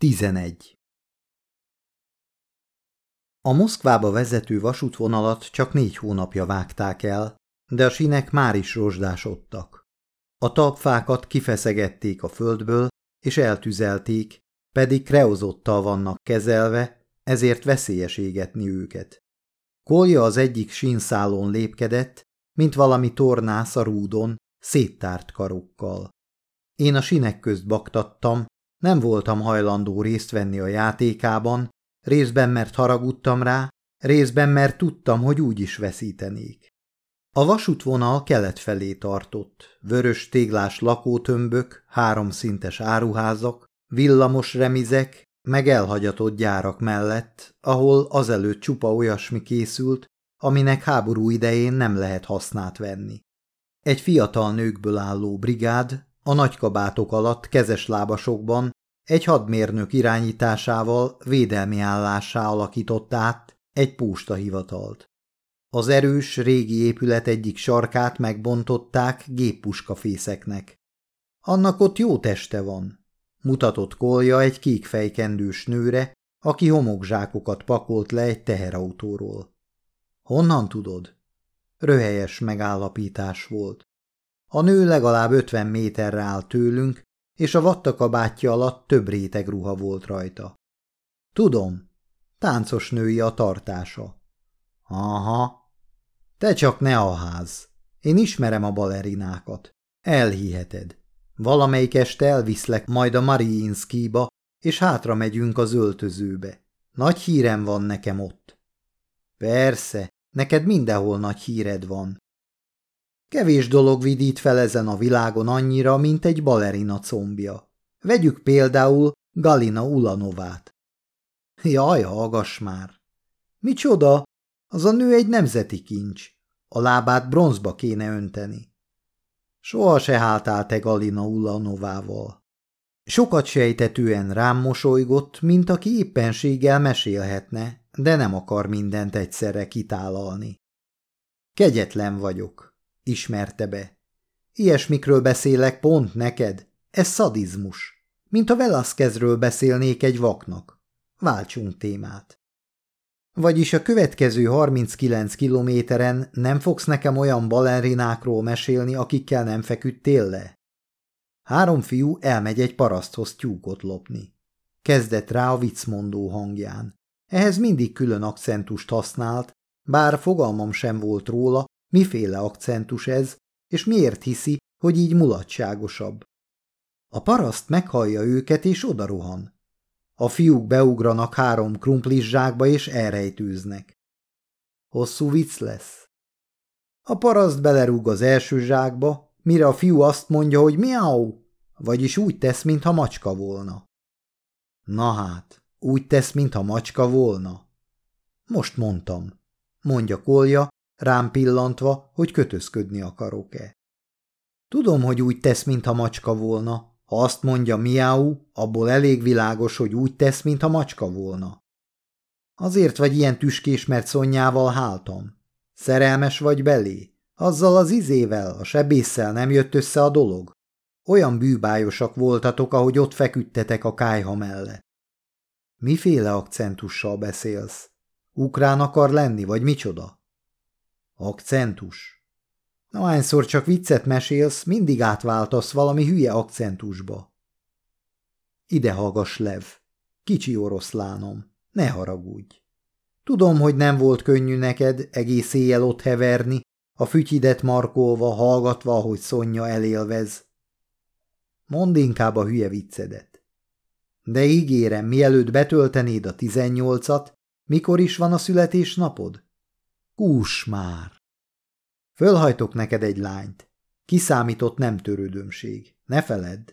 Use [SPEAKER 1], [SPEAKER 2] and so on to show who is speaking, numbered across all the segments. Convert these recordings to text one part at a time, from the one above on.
[SPEAKER 1] 11. A Moszkvába vezető vasútvonalat csak négy hónapja vágták el, de a sinek már is rozsdásodtak. A talpfákat kifeszegették a földből, és eltüzelték, pedig kreozottal vannak kezelve, ezért veszélyes égetni őket. Kolja az egyik sínszálon lépkedett, mint valami tornász a rúdon, széttárt karokkal. Én a sinek közt baktattam, nem voltam hajlandó részt venni a játékában, részben mert haragudtam rá, részben mert tudtam, hogy úgy is veszítenék. A vasútvonal kelet felé tartott, vörös téglás lakótömbök, háromszintes áruházak, villamos remizek, meg elhagyatott gyárak mellett, ahol azelőtt csupa olyasmi készült, aminek háború idején nem lehet hasznát venni. Egy fiatal nőkből álló brigád a nagykabátok alatt kezes lábasokban egy hadmérnök irányításával védelmi állássá alakított át egy hivatalt. Az erős, régi épület egyik sarkát megbontották géppuskafészeknek. Annak ott jó teste van, mutatott kolja egy kékfejkendős nőre, aki homokzsákokat pakolt le egy teherautóról. Honnan tudod? Röhelyes megállapítás volt. A nő legalább ötven méterre áll tőlünk, és a vattakabátja alatt több réteg ruha volt rajta. Tudom, táncos női a tartása. Aha, te csak ne a ház. Én ismerem a balerinákat. Elhiheted. Valamelyik este elviszlek majd a Mariinszkiba, és hátra megyünk az öltözőbe. Nagy hírem van nekem ott. Persze, neked mindenhol nagy híred van. Kevés dolog vidít fel ezen a világon annyira, mint egy balerina combja. Vegyük például Galina Ulanovát. Jaj, hallgass már! Micsoda? Az a nő egy nemzeti kincs. A lábát bronzba kéne önteni. Soha se háltál te Galina Ulanovával. Sokat sejtetően rám mosolygott, mint aki éppenséggel mesélhetne, de nem akar mindent egyszerre kitálalni. Kegyetlen vagyok, ismerte be. Ilyesmikről beszélek pont neked. Ez szadizmus. Mint a Velasquezről beszélnék egy vaknak. Váltsunk témát. Vagyis a következő 39 kilométeren nem fogsz nekem olyan balerinákról mesélni, akikkel nem feküdtél le? Három fiú elmegy egy paraszthoz tyúkot lopni. Kezdett rá a viccmondó hangján. Ehhez mindig külön akcentust használt, bár fogalmam sem volt róla, Miféle akcentus ez, és miért hiszi, hogy így mulatságosabb? A paraszt meghallja őket, és odarohan. A fiúk beugranak három krumplis zsákba, és elrejtőznek. Hosszú vicc lesz. A paraszt belerúg az első zsákba, mire a fiú azt mondja, hogy miau, vagyis úgy tesz, mintha macska volna. Na hát, úgy tesz, mintha macska volna. Most mondtam, mondja Kolja, rám pillantva, hogy kötözködni akarok-e. Tudom, hogy úgy tesz, mintha macska volna. Ha azt mondja miau, abból elég világos, hogy úgy tesz, mintha macska volna. Azért vagy ilyen tüskés, mert szonyával háltam. Szerelmes vagy belé? Azzal az izével, a sebésszel nem jött össze a dolog? Olyan bűbájosak voltatok, ahogy ott feküdtetek a kájha mellett. Miféle akcentussal beszélsz? Ukrán akar lenni, vagy micsoda? Akcentus. Na, hányszor csak viccet mesélsz, mindig átváltasz valami hülye akcentusba. Ide hallgass, Lev. Kicsi oroszlánom, ne haragudj. Tudom, hogy nem volt könnyű neked egész éjjel ott heverni, a fütyidet markolva, hallgatva, ahogy Szonya elélvez. Mondd inkább a hülye viccedet. De ígérem, mielőtt betöltenéd a tizennyolcat, mikor is van a születésnapod? Kús már! Fölhajtok neked egy lányt. Kiszámított nem törődömség. Ne feledd.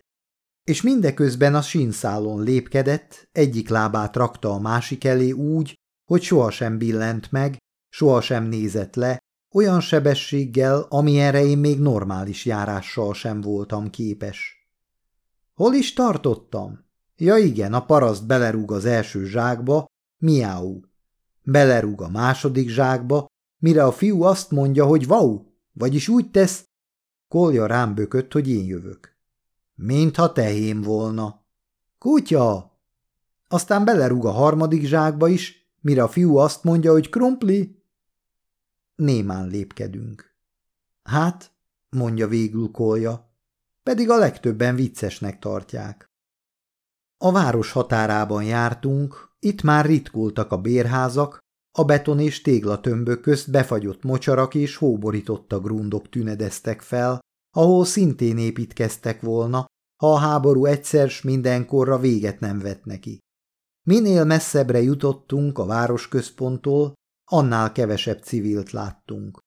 [SPEAKER 1] És mindeközben a sínszálon lépkedett, egyik lábát rakta a másik elé úgy, hogy sohasem billent meg, sohasem nézett le, olyan sebességgel, amilyenre én még normális járással sem voltam képes. Hol is tartottam? Ja igen, a paraszt belerúg az első zsákba, miau. Belerúg a második zsákba, mire a fiú azt mondja, hogy vau, vagyis úgy tesz, Kolja rám bökött, hogy én jövök. Mintha tehém volna. Kutya! aztán belerúg a harmadik zsákba is, mire a fiú azt mondja, hogy krumpli. Némán lépkedünk. Hát, mondja végül Kolja, pedig a legtöbben viccesnek tartják. A város határában jártunk, itt már ritkultak a bérházak, a beton és téglatömbök közt befagyott mocsarak és hóborította grundok tünedeztek fel, ahol szintén építkeztek volna, ha a háború egyszer s mindenkorra véget nem vett neki. Minél messzebbre jutottunk a városközponttól, annál kevesebb civilt láttunk.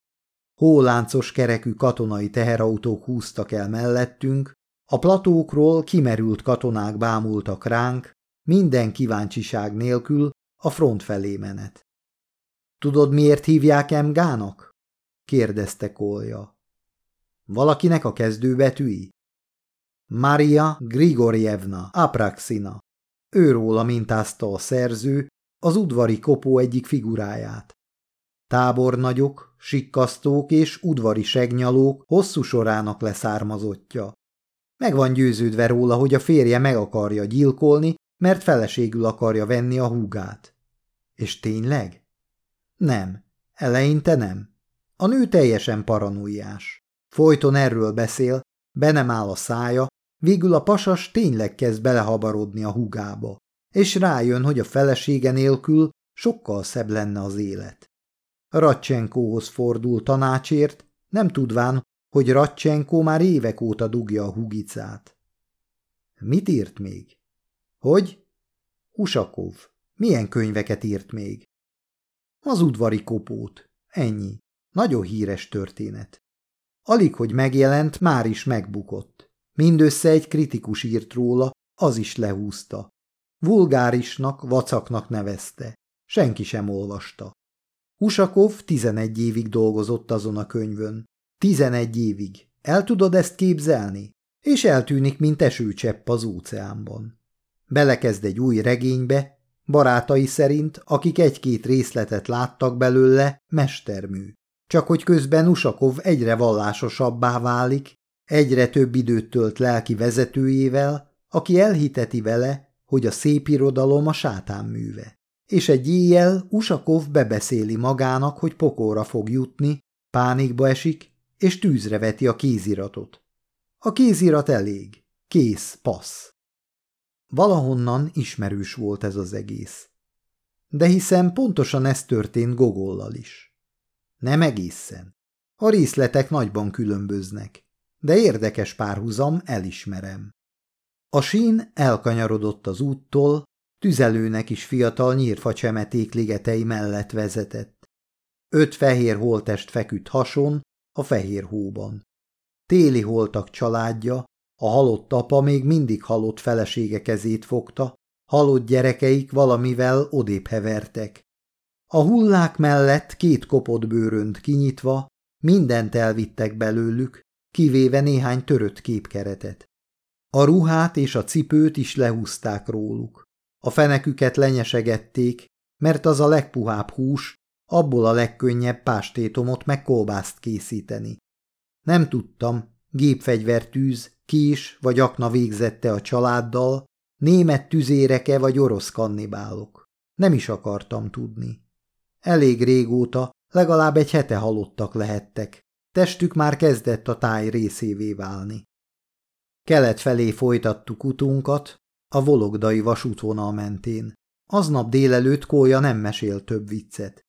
[SPEAKER 1] Hóláncos kerekű katonai teherautók húztak el mellettünk, a platókról kimerült katonák bámultak ránk, minden kíváncsiság nélkül a front felé menet. Tudod, miért hívják Emgának? kérdezte Kolja. Valakinek a kezdőbetűi? Maria Grigorjevna Apraxina. Őróla mintázta a szerző az udvari kopó egyik figuráját. Tábornagyok, sikkasztók és udvari segnyalók hosszú sorának leszármazottja. Meg van győződve róla, hogy a férje meg akarja gyilkolni, mert feleségül akarja venni a húgát. És tényleg? Nem. Eleinte nem. A nő teljesen paranoiás. Folyton erről beszél, be nem áll a szája, végül a pasas tényleg kezd belehabarodni a húgába, és rájön, hogy a felesége nélkül sokkal szebb lenne az élet. Ratcsenkóhoz fordul tanácsért, nem tudván, hogy Ratcsenko már évek óta dugja a hugicát. Mit írt még? Hogy? Usakov. Milyen könyveket írt még? Az udvari kopót. Ennyi. Nagyon híres történet. Alig, hogy megjelent, már is megbukott. Mindössze egy kritikus írt róla, az is lehúzta. Vulgárisnak, vacaknak nevezte. Senki sem olvasta. Usakov 11 évig dolgozott azon a könyvön. 11 évig. El tudod ezt képzelni? És eltűnik, mint esőcsepp az óceánban. Belekezd egy új regénybe, barátai szerint, akik egy-két részletet láttak belőle, mestermű. Csak hogy közben Usakov egyre vallásosabbá válik, egyre több időt tölt lelki vezetőjével, aki elhiteti vele, hogy a szép irodalom a sátán műve. És egy éjjel Usakov bebeszéli magának, hogy pokóra fog jutni, pánikba esik, és tűzre veti a kéziratot. A kézirat elég. Kész, passz. Valahonnan ismerős volt ez az egész. De hiszen pontosan ez történt Gogollal is. Nem egészen. A részletek nagyban különböznek, de érdekes párhuzam, elismerem. A sín elkanyarodott az úttól, tüzelőnek is fiatal nyírfacsemeték ligetei mellett vezetett. Öt fehér holtest feküdt hason, a fehér hóban. Téli holtak családja, a halott apa még mindig halott felesége kezét fogta, halott gyerekeik valamivel odébb hevertek. A hullák mellett két kopott bőrönt kinyitva, mindent elvittek belőlük, kivéve néhány törött képkeretet. A ruhát és a cipőt is lehúzták róluk. A feneküket lenyesegették, mert az a legpuhább hús, abból a legkönnyebb pástétomot meg kolbászt készíteni. Nem tudtam, gépfegyvertűz, kés vagy akna végzette a családdal, német tüzéreke vagy orosz kannibálok. Nem is akartam tudni. Elég régóta, legalább egy hete halottak lehettek. Testük már kezdett a táj részévé válni. Kelet felé folytattuk utunkat, a vologdai vasútvonal mentén. Aznap délelőtt Kólya nem mesél több viccet.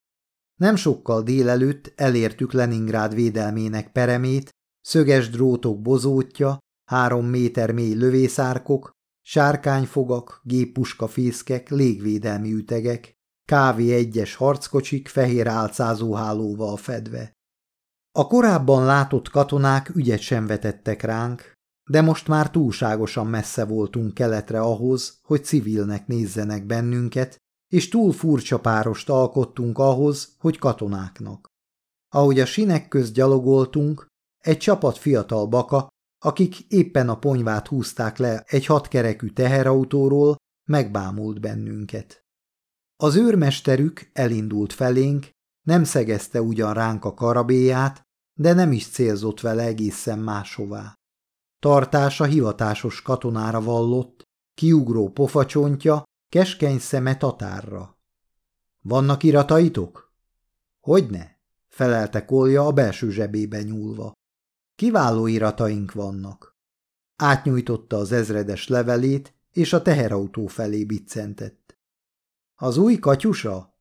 [SPEAKER 1] Nem sokkal délelőtt elértük Leningrád védelmének peremét, szöges drótok bozótja, három méter mély lövészárkok, sárkányfogak, géppuskafészkek, légvédelmi ütegek, kávé egyes harckocsik fehér álcázóhálóval fedve. A korábban látott katonák ügyet sem vetettek ránk, de most már túlságosan messze voltunk keletre ahhoz, hogy civilnek nézzenek bennünket, és túl furcsa párost alkottunk ahhoz, hogy katonáknak. Ahogy a sinek közt gyalogoltunk, egy csapat fiatal baka, akik éppen a ponyvát húzták le egy hatkerekű teherautóról, megbámult bennünket. Az őrmesterük elindult felénk, nem szegezte ugyan ránk a karabéját, de nem is célzott vele egészen máshová. Tartása hivatásos katonára vallott, kiugró pofacsontja keskeny szeme tatárra. Vannak irataitok? Hogyne, felelte Kolja a belső zsebébe nyúlva. Kiváló irataink vannak. Átnyújtotta az ezredes levelét, és a teherautó felé biccentett. Az új katyusa?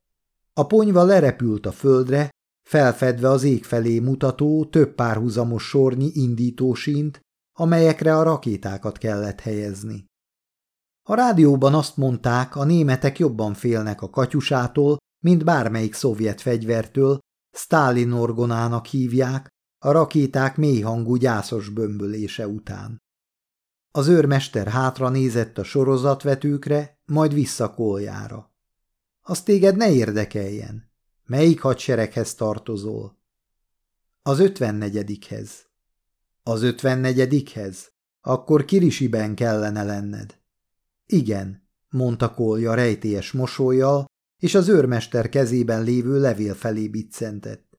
[SPEAKER 1] A ponyva lerepült a földre, felfedve az ég felé mutató több párhuzamos sornyi indítósint, amelyekre a rakétákat kellett helyezni. A rádióban azt mondták, a németek jobban félnek a katyusától, mint bármelyik szovjet fegyvertől, Stálin orgonának hívják, a rakéták mélyhangú gyászos bömbölése után. Az őrmester hátra nézett a sorozatvetőkre, majd vissza koljára. Az téged ne érdekeljen. Melyik hadsereghez tartozol? Az ötvennegyedikhez. Az ötvennegyedikhez? Akkor Kirisiben kellene lenned. Igen, mondta Kolja rejtélyes mosolyjal, és az őrmester kezében lévő levél felé biccentett.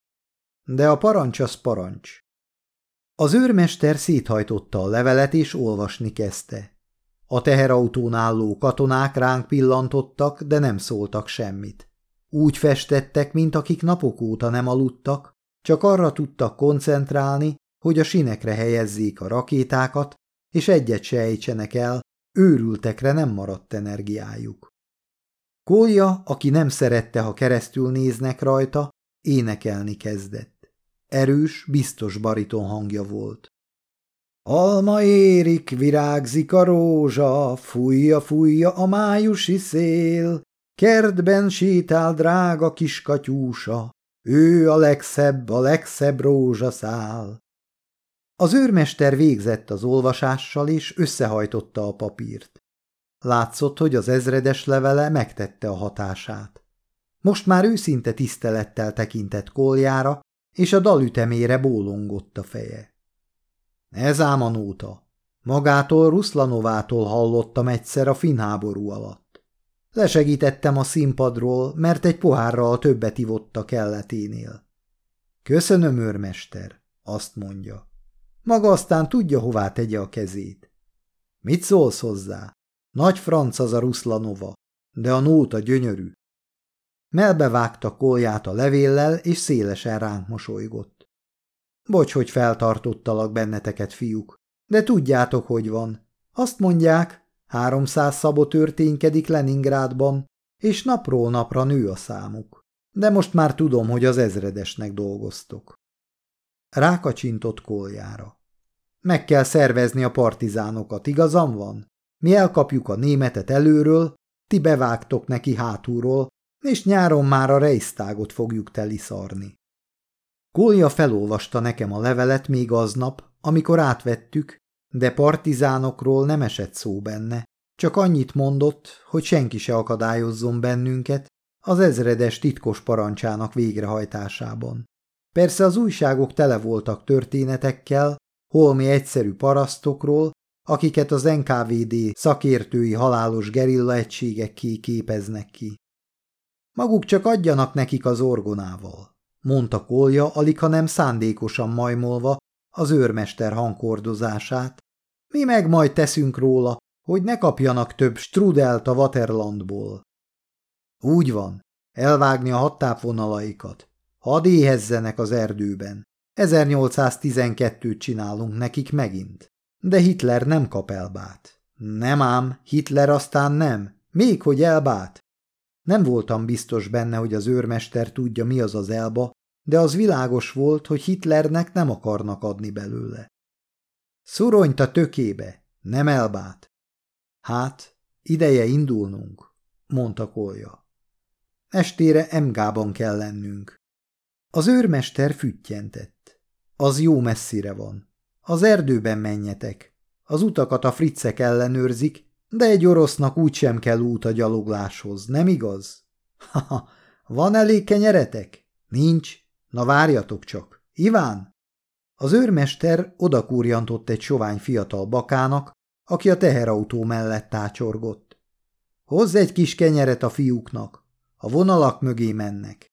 [SPEAKER 1] De a parancs az parancs. Az őrmester széthajtotta a levelet, és olvasni kezdte. A teherautón álló katonák ránk pillantottak, de nem szóltak semmit. Úgy festettek, mint akik napok óta nem aludtak, csak arra tudtak koncentrálni, hogy a sinekre helyezzék a rakétákat, és egyet se ejtsenek el, őrültekre nem maradt energiájuk. Kólya, aki nem szerette, ha keresztül néznek rajta, énekelni kezdett. Erős, biztos bariton hangja volt. Alma érik, virágzik a rózsa, fújja, fújja a májusi szél, kertben sétál drága kis katyúsa, ő a legszebb, a legszebb rózsaszál. Az őrmester végzett az olvasással, és összehajtotta a papírt. Látszott, hogy az ezredes levele megtette a hatását. Most már őszinte tisztelettel tekintett koljára, és a dalütemére bólongott a feje. Ez ám a nóta. Magától Ruszlanovától hallottam egyszer a finháború alatt. Lesegítettem a színpadról, mert egy pohárral többet ivott a kelleténél. Köszönöm, őrmester, azt mondja. Maga aztán tudja, hová tegye a kezét. Mit szólsz hozzá? Nagy franc az a Ruszlanova, de a nóta gyönyörű. Melbevágta kolját a levéllel, és szélesen ránk mosolygott. Bocs, hogy feltartottalak benneteket, fiúk, de tudjátok, hogy van. Azt mondják, háromszáz szabot történkedik Leningrádban, és napról napra nő a számuk. De most már tudom, hogy az ezredesnek dolgoztok. Rákacsintott koljára. Meg kell szervezni a partizánokat, igazam van? Mi elkapjuk a németet előről, ti bevágtok neki hátulról, és nyáron már a Reichstagot fogjuk teliszarni. Kolja felolvasta nekem a levelet még aznap, amikor átvettük, de partizánokról nem esett szó benne, csak annyit mondott, hogy senki se akadályozzon bennünket az ezredes titkos parancsának végrehajtásában. Persze az újságok tele voltak történetekkel, holmi egyszerű parasztokról, akiket az NKVD szakértői halálos gerilla egységek képeznek ki. Maguk csak adjanak nekik az orgonával, mondta Kolja, alig ha nem szándékosan majmolva az őrmester hangkordozását. Mi meg majd teszünk róla, hogy ne kapjanak több strudelt a Waterlandból. Úgy van, elvágni a hattápvonalaikat. Hadd éhezzenek az erdőben. 1812-t csinálunk nekik megint. De Hitler nem kap elbát. Nem ám, Hitler aztán nem. Még hogy elbát. Nem voltam biztos benne, hogy az őrmester tudja, mi az az elba, de az világos volt, hogy Hitlernek nem akarnak adni belőle. Szuronyt a tökébe, nem elbát. Hát, ideje indulnunk, mondta Kolja. Estére Emgában kell lennünk. Az őrmester füttyentett. Az jó messzire van. Az erdőben menjetek. Az utakat a fricek ellenőrzik, de egy orosznak úgysem kell út a gyalogláshoz, nem igaz? Haha, van elég kenyeretek? Nincs? Na várjatok csak. Iván? Az őrmester odakúrjantott egy sovány fiatal bakának, aki a teherautó mellett tácsorgott. Hozz egy kis kenyeret a fiúknak, a vonalak mögé mennek.